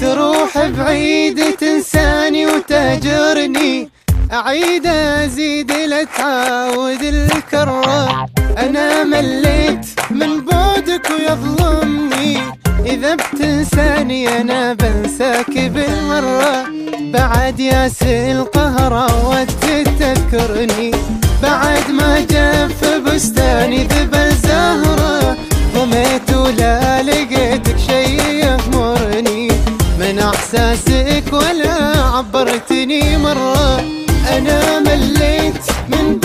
تروح بعيد تنساني وتهجرني أعيد أزيد لا تعاود الكرة. أنا مليت من بعدك ويظلمني. إذا بتنساني أنا بنساك بالمرة. بعد ياس القهر وتتذكرني بعد ما جف بستاني ذبل زهرة. ضميت ولا لقيتك شي يغمرني من إحساسك ولا عبرتني مرة. أنا مليت من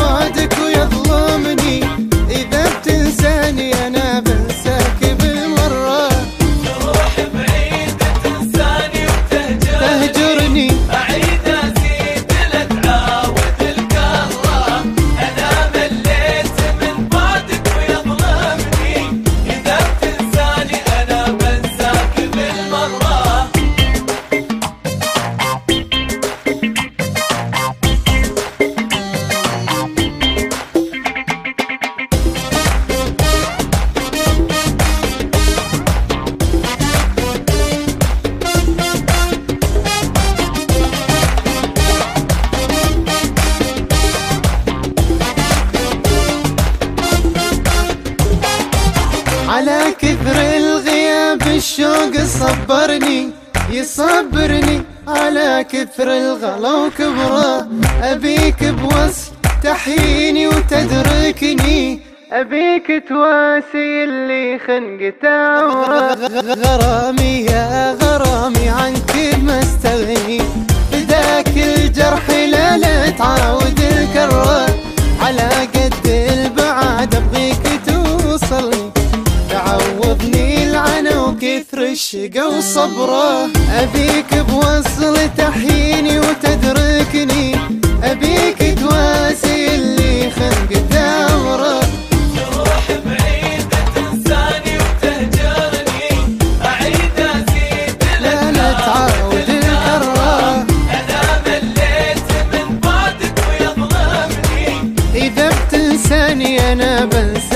على كثر الغياب الشوق صبرني يصبرني. على كثر الغلا وكبره أبيك بوصف تحيني وتدركني. أبيك تواسي اللي خنقته غرامي يا غرامي عنك ما استغني. فداك الجرح لا لا تعاود الكرة. الشقا وصبره أبيك بوصل تحيني وتدركني أبيك تواسي اللي خنق داوره تروح بعيد تنساني وتهجرني أعيد أزيد لا لا تعاود الكرة. أنا مليت من بعدك ويظلمني إذا بتنساني أنا بنساك